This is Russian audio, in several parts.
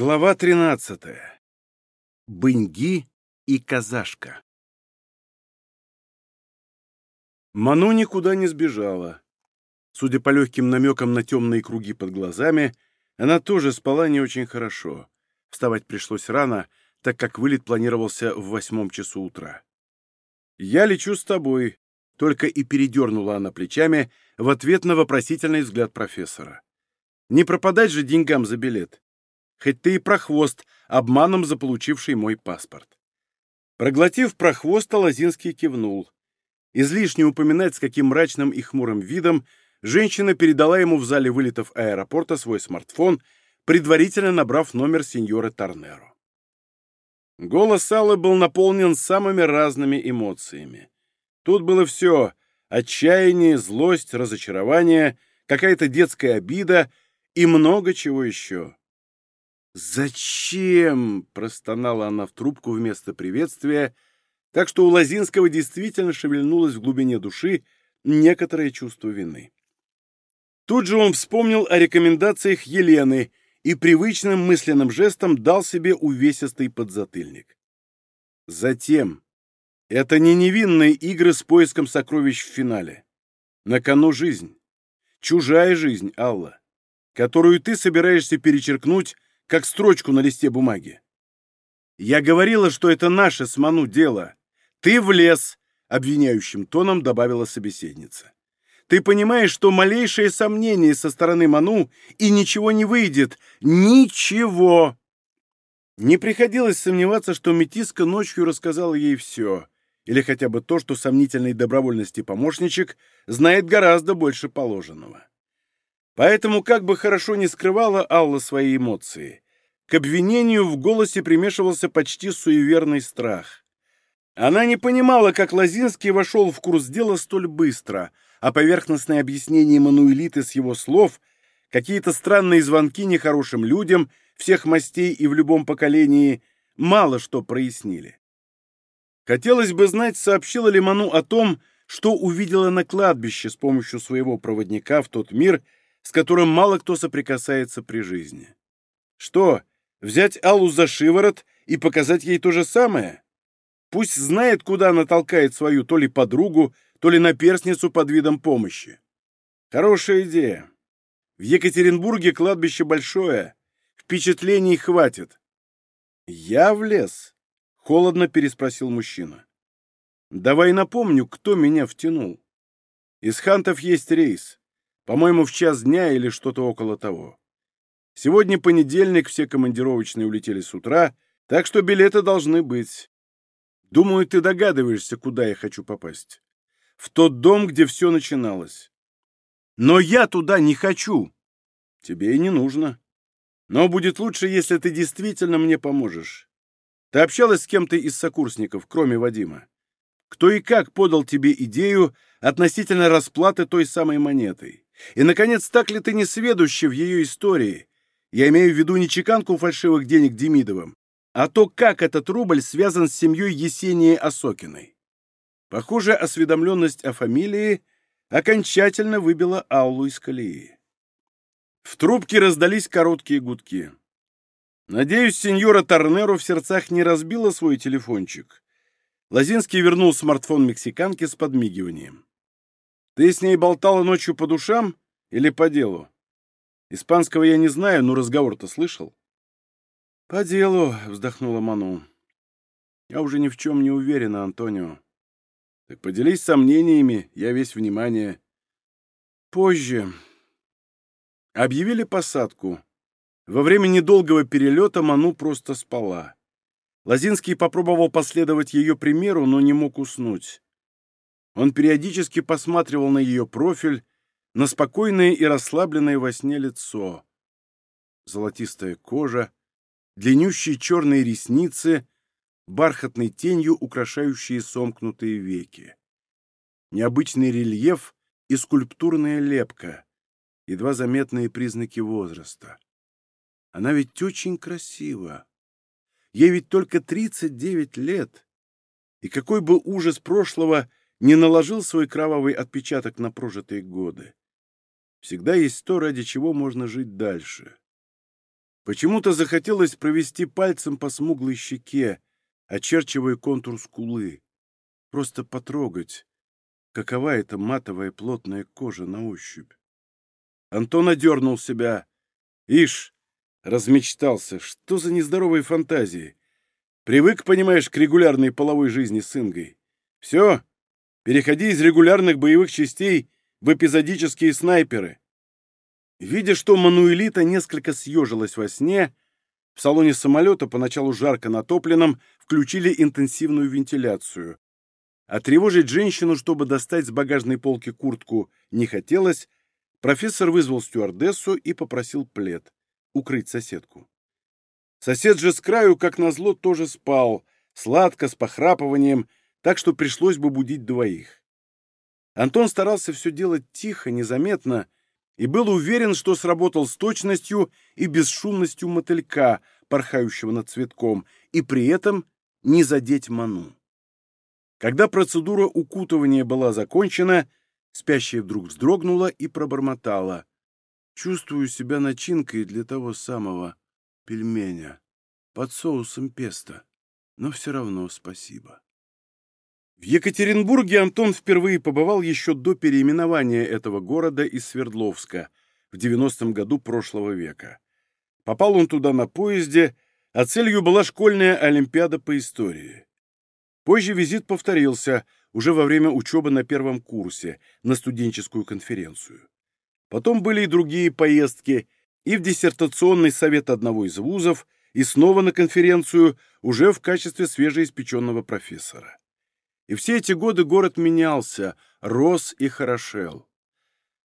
Глава 13. Быньги и казашка. Ману никуда не сбежала. Судя по легким намекам на темные круги под глазами, она тоже спала не очень хорошо. Вставать пришлось рано, так как вылет планировался в восьмом часу утра. «Я лечу с тобой», — только и передернула она плечами в ответ на вопросительный взгляд профессора. «Не пропадать же деньгам за билет хоть ты и прохвост, обманом заполучивший мой паспорт. Проглотив прохвоста, Лозинский кивнул. Излишне упоминать, с каким мрачным и хмурым видом женщина передала ему в зале вылетов аэропорта свой смартфон, предварительно набрав номер сеньора Торнеро. Голос Аллы был наполнен самыми разными эмоциями. Тут было все — отчаяние, злость, разочарование, какая-то детская обида и много чего еще. «Зачем?» — простонала она в трубку вместо приветствия, так что у Лозинского действительно шевельнулось в глубине души некоторое чувство вины. Тут же он вспомнил о рекомендациях Елены и привычным мысленным жестом дал себе увесистый подзатыльник. Затем. Это не невинные игры с поиском сокровищ в финале. На кону жизнь. Чужая жизнь, Алла, которую ты собираешься перечеркнуть как строчку на листе бумаги. Я говорила, что это наше с Ману дело. Ты влез, обвиняющим тоном добавила собеседница. Ты понимаешь, что малейшее сомнение со стороны Ману, и ничего не выйдет. Ничего! Не приходилось сомневаться, что Метиска ночью рассказала ей все, или хотя бы то, что сомнительной добровольности помощничек знает гораздо больше положенного. Поэтому, как бы хорошо не скрывала Алла свои эмоции, к обвинению в голосе примешивался почти суеверный страх. Она не понимала, как Лозинский вошел в курс дела столь быстро, а поверхностное объяснение Мануэлиты с его слов, какие-то странные звонки нехорошим людям, всех мастей и в любом поколении, мало что прояснили. Хотелось бы знать, сообщила ли Ману о том, что увидела на кладбище с помощью своего проводника в тот мир, с которым мало кто соприкасается при жизни. Что, взять Аллу за шиворот и показать ей то же самое? Пусть знает, куда она толкает свою то ли подругу, то ли наперсницу под видом помощи. Хорошая идея. В Екатеринбурге кладбище большое, впечатлений хватит. Я в лес? Холодно переспросил мужчина. Давай напомню, кто меня втянул. Из хантов есть рейс. По-моему, в час дня или что-то около того. Сегодня понедельник, все командировочные улетели с утра, так что билеты должны быть. Думаю, ты догадываешься, куда я хочу попасть. В тот дом, где все начиналось. Но я туда не хочу. Тебе и не нужно. Но будет лучше, если ты действительно мне поможешь. Ты общалась с кем-то из сокурсников, кроме Вадима? Кто и как подал тебе идею относительно расплаты той самой монетой? И, наконец, так ли ты не сведущий в ее истории? Я имею в виду не чеканку фальшивых денег Демидовым, а то, как этот рубль связан с семьей Есении Осокиной. Похоже, осведомленность о фамилии окончательно выбила Аулу из колеи. В трубке раздались короткие гудки. Надеюсь, сеньора Торнеро в сердцах не разбила свой телефончик. Лозинский вернул смартфон мексиканке с подмигиванием. Ты с ней болтала ночью по душам или по делу? Испанского я не знаю, но разговор-то слышал. По делу, вздохнула Ману. Я уже ни в чем не уверена, Антонио. Так поделись сомнениями, я весь внимание. Позже. Объявили посадку. Во время недолгого перелета Ману просто спала. Лозинский попробовал последовать ее примеру, но не мог уснуть. Он периодически посматривал на ее профиль, на спокойное и расслабленное во сне лицо. Золотистая кожа, длиннющие черные ресницы, бархатной тенью украшающие сомкнутые веки. Необычный рельеф и скульптурная лепка, едва заметные признаки возраста. Она ведь очень красива. Ей ведь только 39 лет. И какой бы ужас прошлого не наложил свой кровавый отпечаток на прожитые годы. Всегда есть то, ради чего можно жить дальше. Почему-то захотелось провести пальцем по смуглой щеке, очерчивая контур скулы. Просто потрогать, какова эта матовая плотная кожа на ощупь. Антон одернул себя. Ишь, размечтался, что за нездоровые фантазии. Привык, понимаешь, к регулярной половой жизни с Ингой. Все, переходи из регулярных боевых частей в эпизодические снайперы. Видя, что Мануэлита несколько съежилась во сне, в салоне самолета, поначалу жарко натопленном, включили интенсивную вентиляцию. А тревожить женщину, чтобы достать с багажной полки куртку, не хотелось, профессор вызвал стюардессу и попросил плед укрыть соседку. Сосед же с краю, как назло, тоже спал, сладко, с похрапыванием, так что пришлось бы будить двоих. Антон старался все делать тихо, незаметно, и был уверен, что сработал с точностью и бесшумностью мотылька, порхающего над цветком, и при этом не задеть ману. Когда процедура укутывания была закончена, спящая вдруг вздрогнула и пробормотала. «Чувствую себя начинкой для того самого пельменя, под соусом песто, но все равно спасибо». В Екатеринбурге Антон впервые побывал еще до переименования этого города из Свердловска в 90-м году прошлого века. Попал он туда на поезде, а целью была школьная олимпиада по истории. Позже визит повторился, уже во время учебы на первом курсе, на студенческую конференцию. Потом были и другие поездки, и в диссертационный совет одного из вузов, и снова на конференцию, уже в качестве свежеиспеченного профессора. И все эти годы город менялся, рос и хорошел.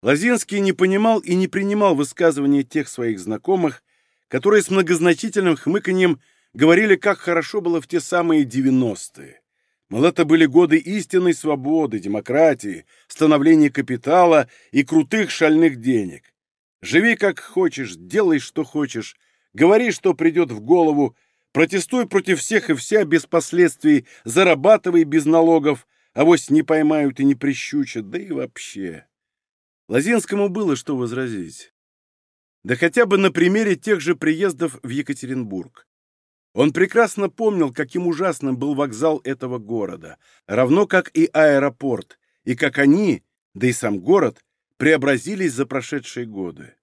Лазинский не понимал и не принимал высказывания тех своих знакомых, которые с многозначительным хмыканьем говорили, как хорошо было в те самые девяностые. Мол, это были годы истинной свободы, демократии, становления капитала и крутых шальных денег. Живи как хочешь, делай что хочешь, говори, что придет в голову, Протестуй против всех и вся без последствий, зарабатывай без налогов, авось не поймают и не прищучат, да и вообще. Лазинскому было что возразить. Да хотя бы на примере тех же приездов в Екатеринбург. Он прекрасно помнил, каким ужасным был вокзал этого города, равно как и аэропорт, и как они, да и сам город, преобразились за прошедшие годы.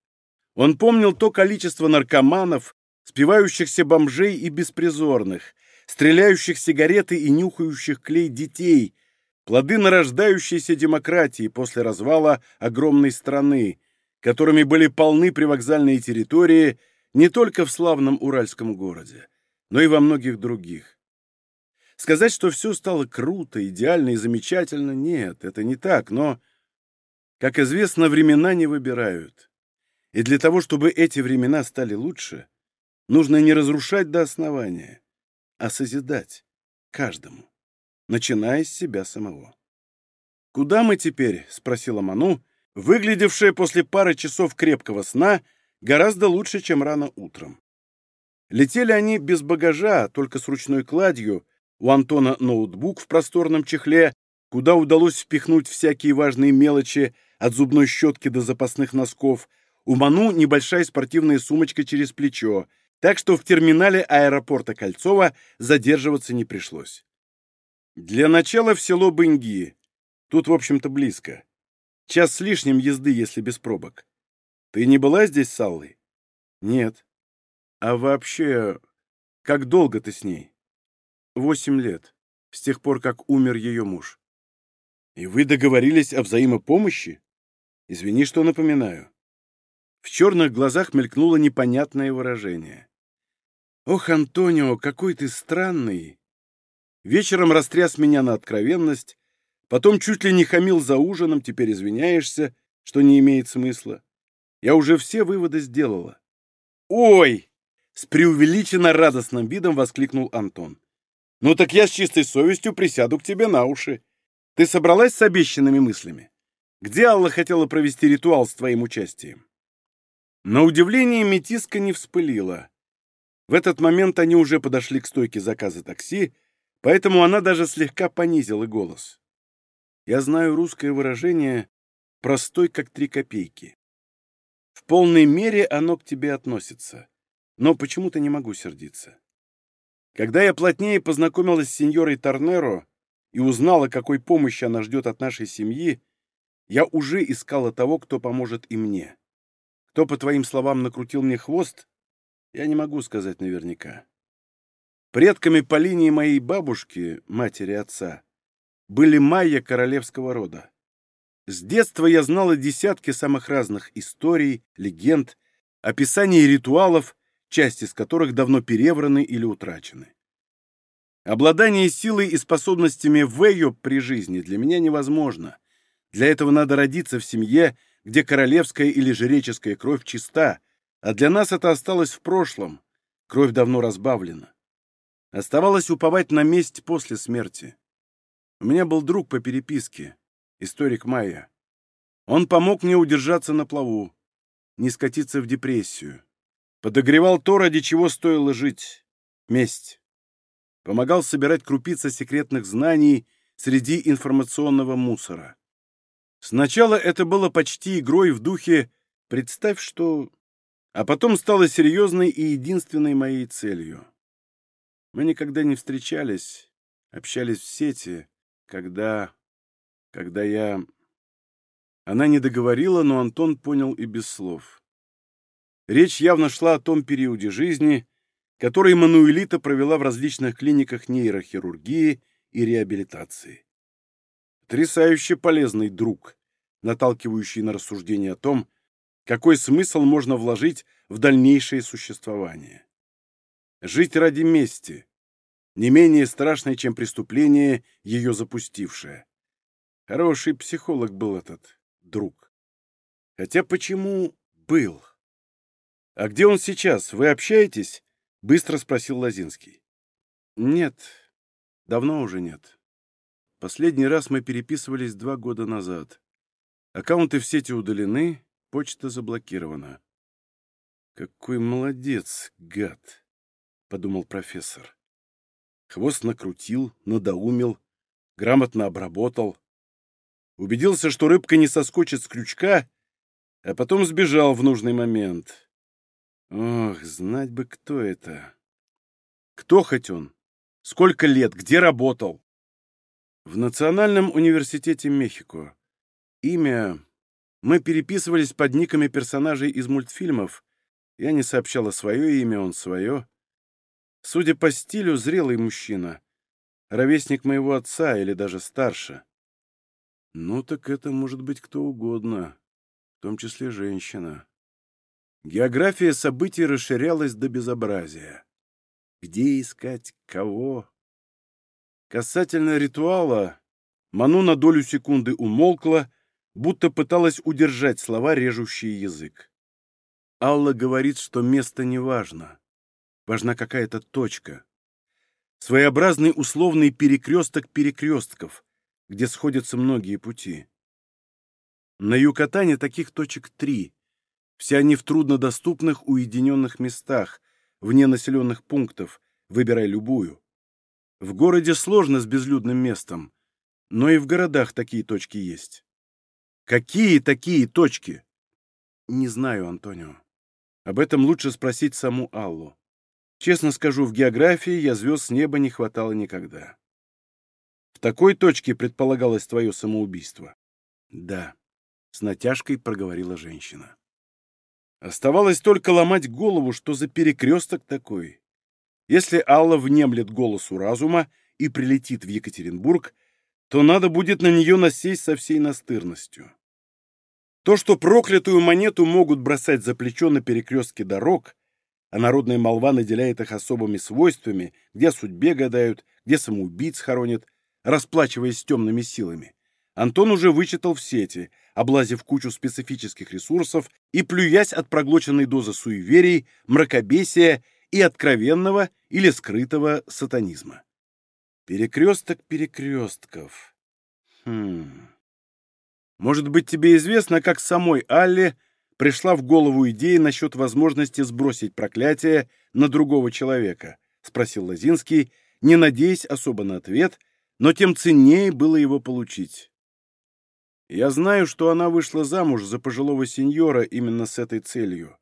Он помнил то количество наркоманов, спивающихся бомжей и беспризорных, стреляющих сигареты и нюхающих клей детей, плоды нарождающейся демократии после развала огромной страны, которыми были полны привокзальные территории не только в славном Уральском городе, но и во многих других. Сказать, что все стало круто, идеально и замечательно, нет, это не так, но, как известно, времена не выбирают. И для того, чтобы эти времена стали лучше, Нужно не разрушать до основания, а созидать каждому, начиная с себя самого. «Куда мы теперь?» — спросила Ману, выглядевшая после пары часов крепкого сна гораздо лучше, чем рано утром. Летели они без багажа, только с ручной кладью, у Антона ноутбук в просторном чехле, куда удалось впихнуть всякие важные мелочи от зубной щетки до запасных носков, у Ману небольшая спортивная сумочка через плечо, так что в терминале аэропорта Кольцова задерживаться не пришлось. Для начала в село Бынги. Тут, в общем-то, близко. Час с лишним езды, если без пробок. Ты не была здесь с Аллой? Нет. А вообще, как долго ты с ней? Восемь лет. С тех пор, как умер ее муж. И вы договорились о взаимопомощи? Извини, что напоминаю. В черных глазах мелькнуло непонятное выражение. «Ох, Антонио, какой ты странный!» Вечером растряс меня на откровенность, потом чуть ли не хамил за ужином, теперь извиняешься, что не имеет смысла. Я уже все выводы сделала. «Ой!» — с преувеличенно радостным видом воскликнул Антон. «Ну так я с чистой совестью присяду к тебе на уши. Ты собралась с обещанными мыслями? Где Алла хотела провести ритуал с твоим участием?» На удивление метиска не вспылила. В этот момент они уже подошли к стойке заказа такси, поэтому она даже слегка понизила голос. Я знаю русское выражение «простой, как три копейки». В полной мере оно к тебе относится. но почему-то не могу сердиться. Когда я плотнее познакомилась с сеньорой Торнеро и узнала, какой помощи она ждет от нашей семьи, я уже искала того, кто поможет и мне. Кто, по твоим словам, накрутил мне хвост, я не могу сказать наверняка. Предками по линии моей бабушки, матери отца, были майя королевского рода. С детства я знала десятки самых разных историй, легенд, описаний ритуалов, части из которых давно перевраны или утрачены. Обладание силой и способностями Вэйо при жизни для меня невозможно. Для этого надо родиться в семье, где королевская или жреческая кровь чиста, а для нас это осталось в прошлом. Кровь давно разбавлена. Оставалось уповать на месть после смерти. У меня был друг по переписке, историк Майя. Он помог мне удержаться на плаву, не скатиться в депрессию. Подогревал то, ради чего стоило жить — месть. Помогал собирать крупицы секретных знаний среди информационного мусора. Сначала это было почти игрой в духе «представь, что...» А потом стало серьезной и единственной моей целью. Мы никогда не встречались, общались в сети, когда... когда я... Она не договорила, но Антон понял и без слов. Речь явно шла о том периоде жизни, который Мануэлита провела в различных клиниках нейрохирургии и реабилитации. Потрясающе полезный друг, наталкивающий на рассуждение о том, какой смысл можно вложить в дальнейшее существование. Жить ради мести, не менее страшное, чем преступление, ее запустившее. Хороший психолог был этот друг. Хотя почему был? «А где он сейчас? Вы общаетесь?» — быстро спросил Лозинский. «Нет, давно уже нет. Последний раз мы переписывались два года назад. Аккаунты в сети удалены, почта заблокирована». «Какой молодец, гад!» — подумал профессор. Хвост накрутил, надоумил, грамотно обработал. Убедился, что рыбка не соскочит с крючка, а потом сбежал в нужный момент. Ох, знать бы, кто это. Кто хоть он? Сколько лет? Где работал? В Национальном университете Мехико. Имя... Мы переписывались под никами персонажей из мультфильмов. Я не сообщала свое имя, он свое. Судя по стилю, зрелый мужчина. Ровесник моего отца или даже старше. Ну так это может быть кто угодно, в том числе женщина. География событий расширялась до безобразия. Где искать кого? Касательно ритуала, Ману на долю секунды умолкла, будто пыталась удержать слова, режущие язык. Алла говорит, что место не важно важна какая-то точка. Своеобразный условный перекресток перекрестков, где сходятся многие пути. На Юкатане таких точек три. Все они в труднодоступных уединенных местах, вне населенных пунктов, выбирай любую. В городе сложно с безлюдным местом, но и в городах такие точки есть. Какие такие точки? Не знаю, Антонио. Об этом лучше спросить саму Аллу. Честно скажу, в географии я звезд с неба не хватало никогда. В такой точке предполагалось твое самоубийство. Да, с натяжкой проговорила женщина. Оставалось только ломать голову, что за перекресток такой. Если Алла внемлет голосу разума и прилетит в Екатеринбург, то надо будет на нее насесть со всей настырностью. То, что проклятую монету могут бросать за плечо на перекрестке дорог, а народная молва наделяет их особыми свойствами, где судьбе гадают, где самоубийц хоронят, расплачиваясь темными силами. Антон уже вычитал в сети, облазив кучу специфических ресурсов и плюясь от проглоченной дозы суеверий, мракобесия и откровенного или скрытого сатанизма. Перекресток перекрестков. Хм. Может быть, тебе известно, как самой Алле пришла в голову идея насчет возможности сбросить проклятие на другого человека? — спросил Лозинский, не надеясь особо на ответ, но тем ценнее было его получить. Я знаю, что она вышла замуж за пожилого сеньора именно с этой целью.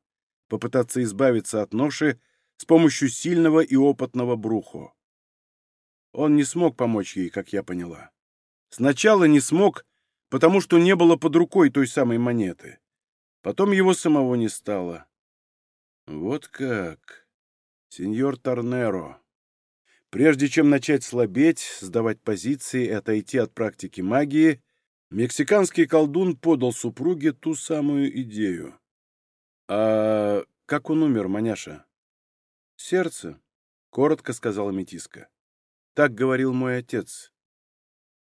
попытаться избавиться от ноши с помощью сильного и опытного Брухо. Он не смог помочь ей, как я поняла. Сначала не смог, потому что не было под рукой той самой монеты. Потом его самого не стало. Вот как. Сеньор Торнеро. Прежде чем начать слабеть, сдавать позиции и отойти от практики магии, мексиканский колдун подал супруге ту самую идею. «А как он умер, маняша?» «Сердце», — коротко сказала Метиска. «Так говорил мой отец».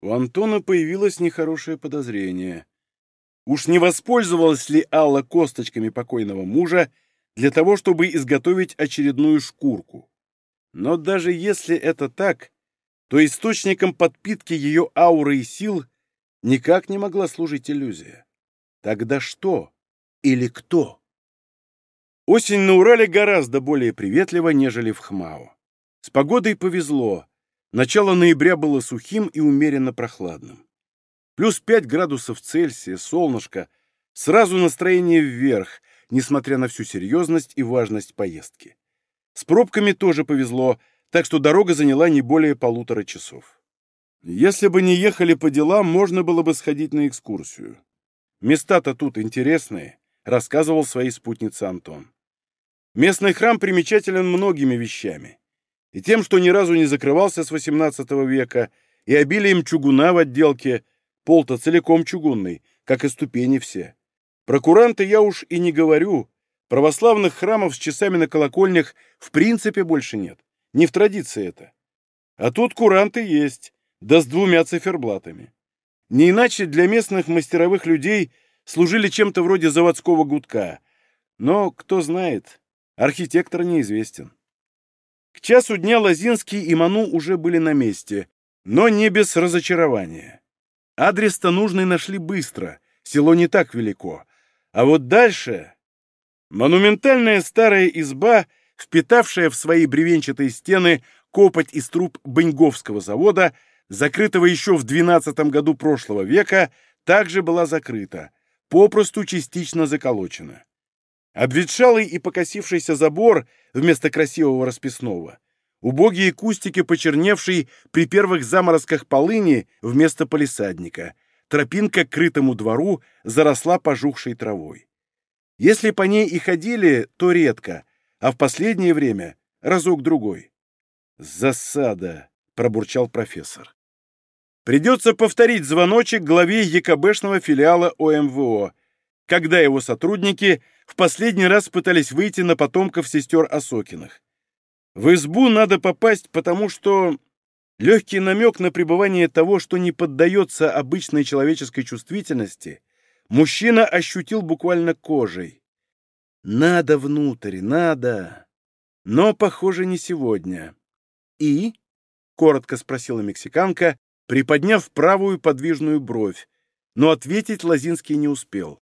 У Антона появилось нехорошее подозрение. Уж не воспользовалась ли Алла косточками покойного мужа для того, чтобы изготовить очередную шкурку? Но даже если это так, то источником подпитки ее ауры и сил никак не могла служить иллюзия. Тогда что? Или кто? Осень на Урале гораздо более приветлива, нежели в Хмао. С погодой повезло. Начало ноября было сухим и умеренно прохладным. Плюс 5 градусов Цельсия, солнышко, сразу настроение вверх, несмотря на всю серьезность и важность поездки. С пробками тоже повезло, так что дорога заняла не более полутора часов. Если бы не ехали по делам, можно было бы сходить на экскурсию. Места-то тут интересные, рассказывал своей спутнице Антон. Местный храм примечателен многими вещами. И тем, что ни разу не закрывался с XVIII века, и обилием чугуна в отделке, пол-то целиком чугунный, как и ступени все. Про куранты я уж и не говорю, Православных храмов с часами на колокольнях в принципе больше нет. Не в традиции это. А тут куранты есть, да с двумя циферблатами. Не иначе для местных мастеровых людей служили чем-то вроде заводского гудка. Но, кто знает, архитектор неизвестен. К часу дня Лозинский и Ману уже были на месте, но не без разочарования. Адрес-то нужный нашли быстро, село не так велико. А вот дальше Монументальная старая изба, впитавшая в свои бревенчатые стены копоть из труб Беньговского завода, закрытого еще в 12 году прошлого века, также была закрыта, попросту частично заколочена. Обветшалый и покосившийся забор вместо красивого расписного, убогие кустики, почерневшие при первых заморозках полыни вместо полисадника, тропинка к крытому двору заросла пожухшей травой. Если по ней и ходили, то редко, а в последнее время разок-другой. «Засада!» — пробурчал профессор. Придется повторить звоночек главе ЕКБшного филиала ОМВО, когда его сотрудники в последний раз пытались выйти на потомков сестер Осокиных. В избу надо попасть, потому что легкий намек на пребывание того, что не поддается обычной человеческой чувствительности — мужчина ощутил буквально кожей. «Надо внутрь, надо!» Но, похоже, не сегодня. «И?» — коротко спросила мексиканка, приподняв правую подвижную бровь, но ответить Лозинский не успел.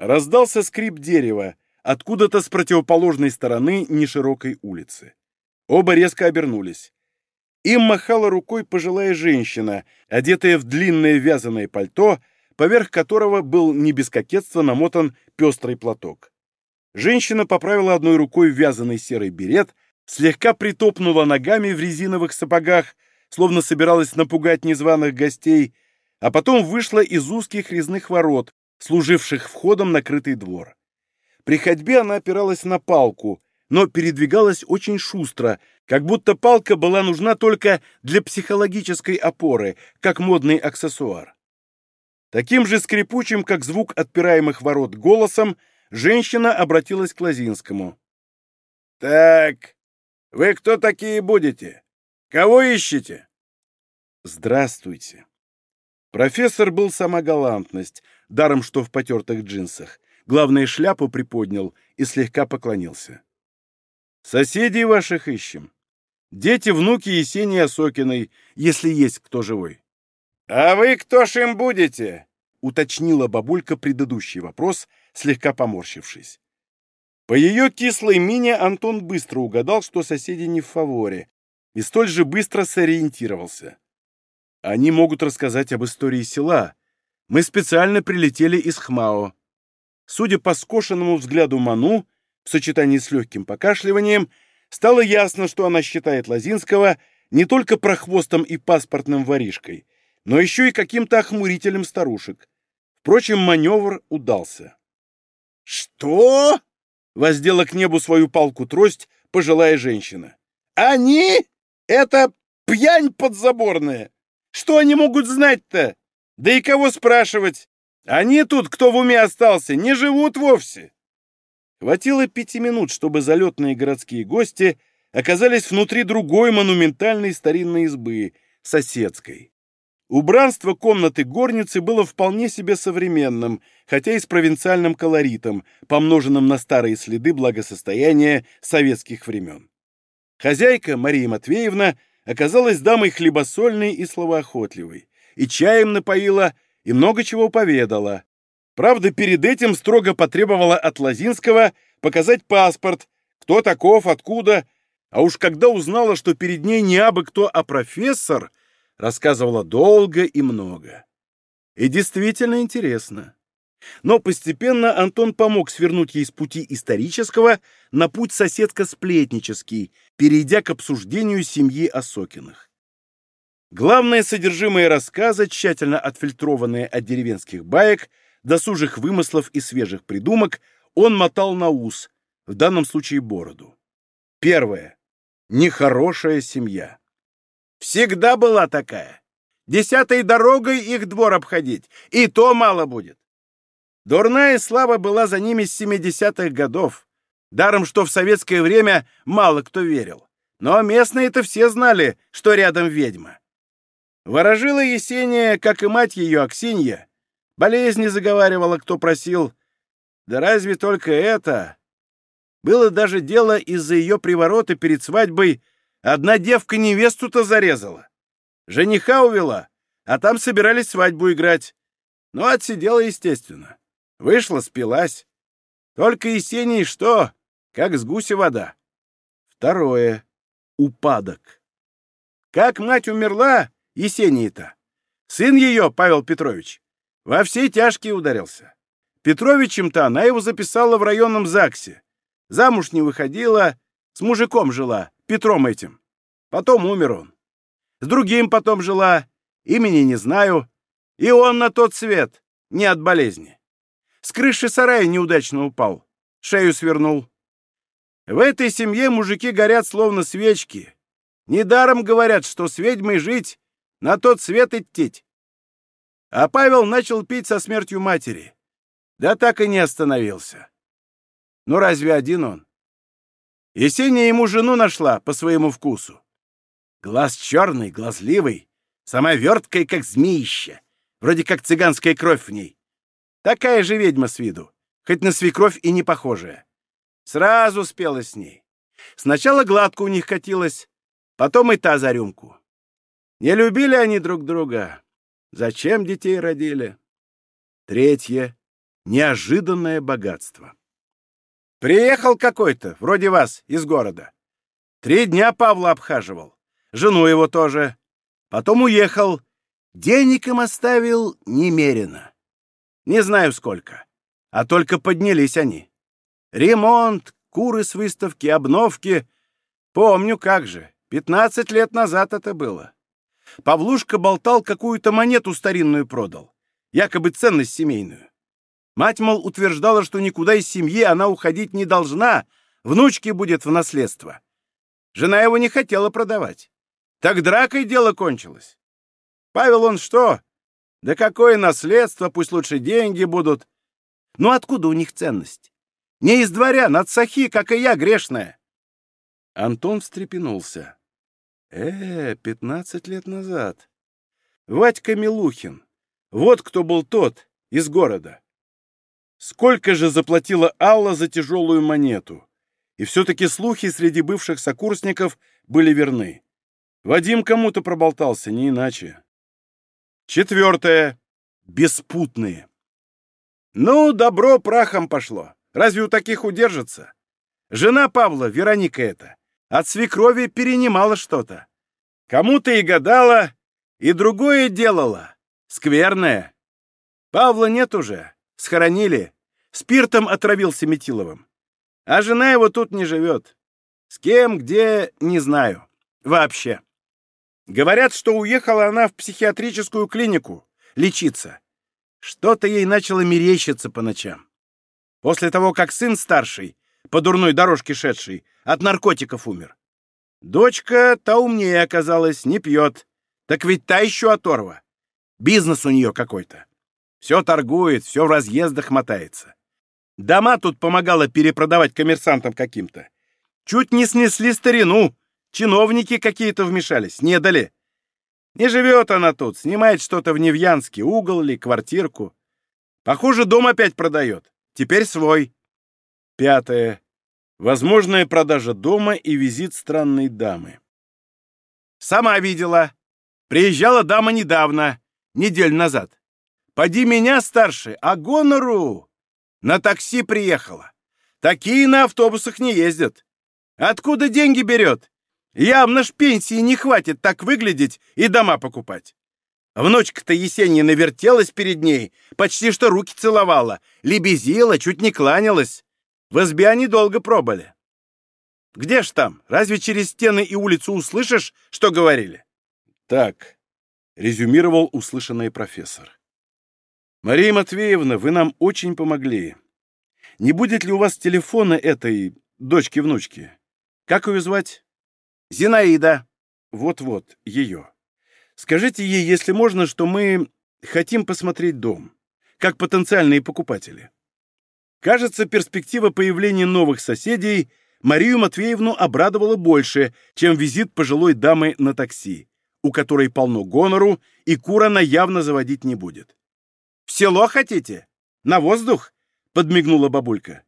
Раздался скрип дерева, откуда-то с противоположной стороны неширокой улицы. Оба резко обернулись. Им махала рукой пожилая женщина, одетая в длинное вязаное пальто поверх которого был не без кокетства намотан пестрый платок. Женщина поправила одной рукой вязаный серый берет, слегка притопнула ногами в резиновых сапогах, словно собиралась напугать незваных гостей, а потом вышла из узких резных ворот, служивших входом на крытый двор. При ходьбе она опиралась на палку, но передвигалась очень шустро, как будто палка была нужна только для психологической опоры, как модный аксессуар. Таким же скрипучим, как звук отпираемых ворот голосом, женщина обратилась к Лозинскому. «Так, вы кто такие будете? Кого ищете?» «Здравствуйте». Профессор был сама галантность, даром что в потертых джинсах. Главное, шляпу приподнял и слегка поклонился. «Соседей ваших ищем. Дети, внуки Есении Осокиной, если есть кто живой». «А вы кто ж им будете?» — уточнила бабулька предыдущий вопрос, слегка поморщившись. По ее кислой мине Антон быстро угадал, что соседи не в фаворе, и столь же быстро сориентировался. Они могут рассказать об истории села. Мы специально прилетели из Хмао. Судя по скошенному взгляду Ману, в сочетании с легким покашливанием, стало ясно, что она считает Лозинского не только прохвостом и паспортным воришкой, но еще и каким-то охмурителем старушек. Впрочем, маневр удался. «Что?» — воздела к небу свою палку-трость пожилая женщина. «Они? Это пьянь подзаборная! Что они могут знать-то? Да и кого спрашивать? Они тут, кто в уме остался, не живут вовсе!» Хватило пяти минут, чтобы залетные городские гости оказались внутри другой монументальной старинной избы, соседской. Убранство комнаты горницы было вполне себе современным, хотя и с провинциальным колоритом, помноженным на старые следы благосостояния советских времен. Хозяйка, Мария Матвеевна, оказалась дамой хлебосольной и словоохотливой, и чаем напоила, и много чего поведала. Правда, перед этим строго потребовала от Лозинского показать паспорт, кто таков, откуда, а уж когда узнала, что перед ней не абы кто, а профессор — рассказывала долго и много. И действительно интересно. Но постепенно Антон помог свернуть ей с пути исторического на путь соседско-сплетнический, перейдя к обсуждению семьи Осокиных. Главное содержимое рассказа, тщательно отфильтрованное от деревенских баек, досужих вымыслов и свежих придумок, он мотал на ус, в данном случае бороду. Первое. Нехорошая семья. Всегда была такая. Десятой дорогой их двор обходить, и то мало будет. Дурная слава была за ними с семидесятых годов. Даром, что в советское время мало кто верил. Но местные-то все знали, что рядом ведьма. Ворожила Есения, как и мать ее, Аксинья. Болезни заговаривала, кто просил. Да разве только это? Было даже дело из-за ее приворота перед свадьбой Одна девка невесту-то зарезала. Жениха увела, а там собирались свадьбу играть. Ну, отсидела, естественно. Вышла, спилась. Только Есений что? Как с гуся вода. Второе. Упадок. Как мать умерла, Есения-то, сын ее, Павел Петрович, во все тяжкие ударился. Петровичем-то она его записала в районном ЗАГСе. Замуж не выходила, с мужиком жила, Петром этим. Потом умер он. С другим потом жила, имени не знаю. И он на тот свет, не от болезни. С крыши сарая неудачно упал, шею свернул. В этой семье мужики горят словно свечки. Недаром говорят, что с ведьмой жить, на тот свет идти. А Павел начал пить со смертью матери. Да так и не остановился. Ну разве один он? Есения ему жену нашла по своему вкусу. Глаз черный, глазливый, сама верткая, как змеище, вроде как цыганская кровь в ней. Такая же ведьма с виду, хоть на свекровь и не похожая. Сразу спела с ней. Сначала гладко у них катилась, потом и та за рюмку. Не любили они друг друга. Зачем детей родили? Третье — неожиданное богатство. Приехал какой-то, вроде вас, из города. Три дня Павла обхаживал. Жену его тоже. Потом уехал. Денег им оставил немерено. Не знаю сколько. А только поднялись они. Ремонт, куры с выставки, обновки. Помню, как же. Пятнадцать лет назад это было. Павлушка болтал, какую-то монету старинную продал. Якобы ценность семейную. Мать, мол, утверждала, что никуда из семьи она уходить не должна, внучке будет в наследство. Жена его не хотела продавать. Так дракой дело кончилось. Павел он что? Да какое наследство, пусть лучше деньги будут. Ну откуда у них ценность? Не из дворян, от сахи, как и я, грешная. Антон встрепенулся. Э, пятнадцать лет назад. Вадька Милухин. Вот кто был тот, из города. Сколько же заплатила Алла за тяжелую монету? И все-таки слухи среди бывших сокурсников были верны. Вадим кому-то проболтался, не иначе. Четвертое. Беспутные. Ну, добро прахом пошло. Разве у таких удержится? Жена Павла, Вероника эта, от свекрови перенимала что-то. Кому-то и гадала, и другое делала. Скверное. Павла нет уже. Схоронили. Спиртом отравился Метиловым. А жена его тут не живет. С кем, где, не знаю. Вообще. Говорят, что уехала она в психиатрическую клинику лечиться. Что-то ей начало мерещиться по ночам. После того, как сын старший, по дурной дорожке шедший, от наркотиков умер. Дочка, та умнее оказалась, не пьет. Так ведь та еще оторва. Бизнес у нее какой-то. Все торгует, все в разъездах мотается. Дома тут помогала перепродавать коммерсантам каким-то. Чуть не снесли старину. Чиновники какие-то вмешались, не дали. Не живет она тут, снимает что-то в Невьянске, угол ли, квартирку. Похоже, дом опять продает. Теперь свой. Пятое. Возможная продажа дома и визит странной дамы. Сама видела. Приезжала дама недавно, неделю назад. Поди меня старше, а гонору. На такси приехала. Такие на автобусах не ездят. Откуда деньги берет? Явно ж пенсии не хватит так выглядеть и дома покупать. Внучка-то Есения навертелась перед ней, почти что руки целовала, лебезила, чуть не кланялась. В избе они долго пробыли. Где ж там? Разве через стены и улицу услышишь, что говорили? Так, резюмировал услышанный профессор. Мария Матвеевна, вы нам очень помогли. Не будет ли у вас телефона этой дочки-внучки? Как ее звать? Зинаида. Вот-вот, ее. Скажите ей, если можно, что мы хотим посмотреть дом, как потенциальные покупатели. Кажется, перспектива появления новых соседей Марию Матвеевну обрадовала больше, чем визит пожилой дамы на такси, у которой полно гонору, и кур она явно заводить не будет. «В село хотите? На воздух?» — подмигнула бабулька.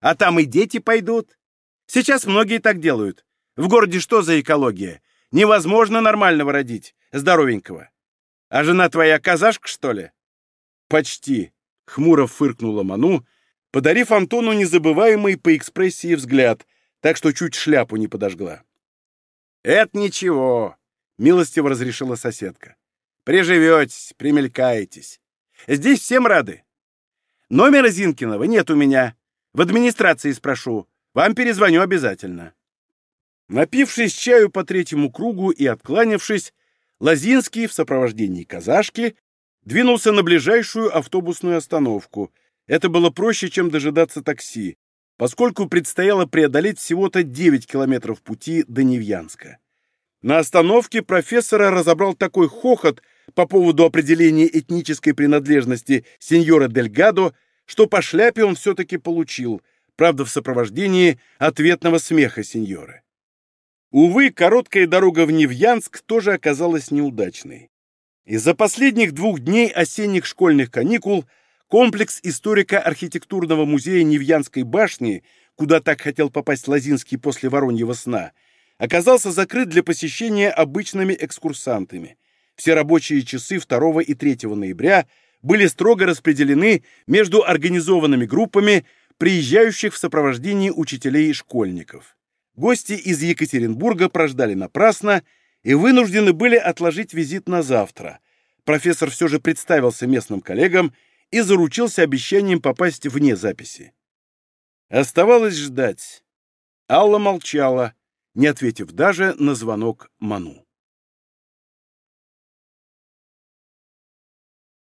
«А там и дети пойдут. Сейчас многие так делают. В городе что за экология? Невозможно нормального родить, здоровенького. А жена твоя казашка, что ли?» «Почти», — хмуро фыркнула Ману, подарив Антону незабываемый по экспрессии взгляд, так что чуть шляпу не подожгла. «Это ничего», — милостиво разрешила соседка. «Приживетесь, примелькаетесь. Здесь всем рады. Номера Зинкиного нет у меня. В администрации спрошу. Вам перезвоню обязательно». Напившись чаю по третьему кругу и откланявшись, Лазинский в сопровождении казашки двинулся на ближайшую автобусную остановку — это было проще, чем дожидаться такси, поскольку предстояло преодолеть всего-то 9 километров пути до Невьянска. На остановке профессора разобрал такой хохот по поводу определения этнической принадлежности сеньора Дельгадо, что по шляпе он все-таки получил, правда в сопровождении ответного смеха сеньоры. Увы, короткая дорога в Невьянск тоже оказалась неудачной. Из-за последних двух дней осенних школьных каникул – Комплекс историко-архитектурного музея Невьянской башни, куда так хотел попасть Лазинский после Вороньего сна, оказался закрыт для посещения обычными экскурсантами. Все рабочие часы 2 и 3 ноября были строго распределены между организованными группами, приезжающих в сопровождении учителей и школьников. Гости из Екатеринбурга прождали напрасно и вынуждены были отложить визит на завтра. Профессор все же представился местным коллегам и заручился обещанием попасть вне записи. Оставалось ждать. Алла молчала, не ответив даже на звонок Ману.